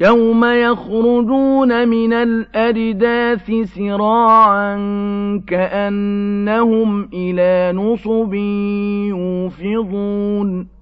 يَوْمَ يَخْرُجُونَ مِنَ الأرداث سِرَاعًا كَأَنَّهُمْ إِلَىٰ نُصُبٍ يُوفِضُونَ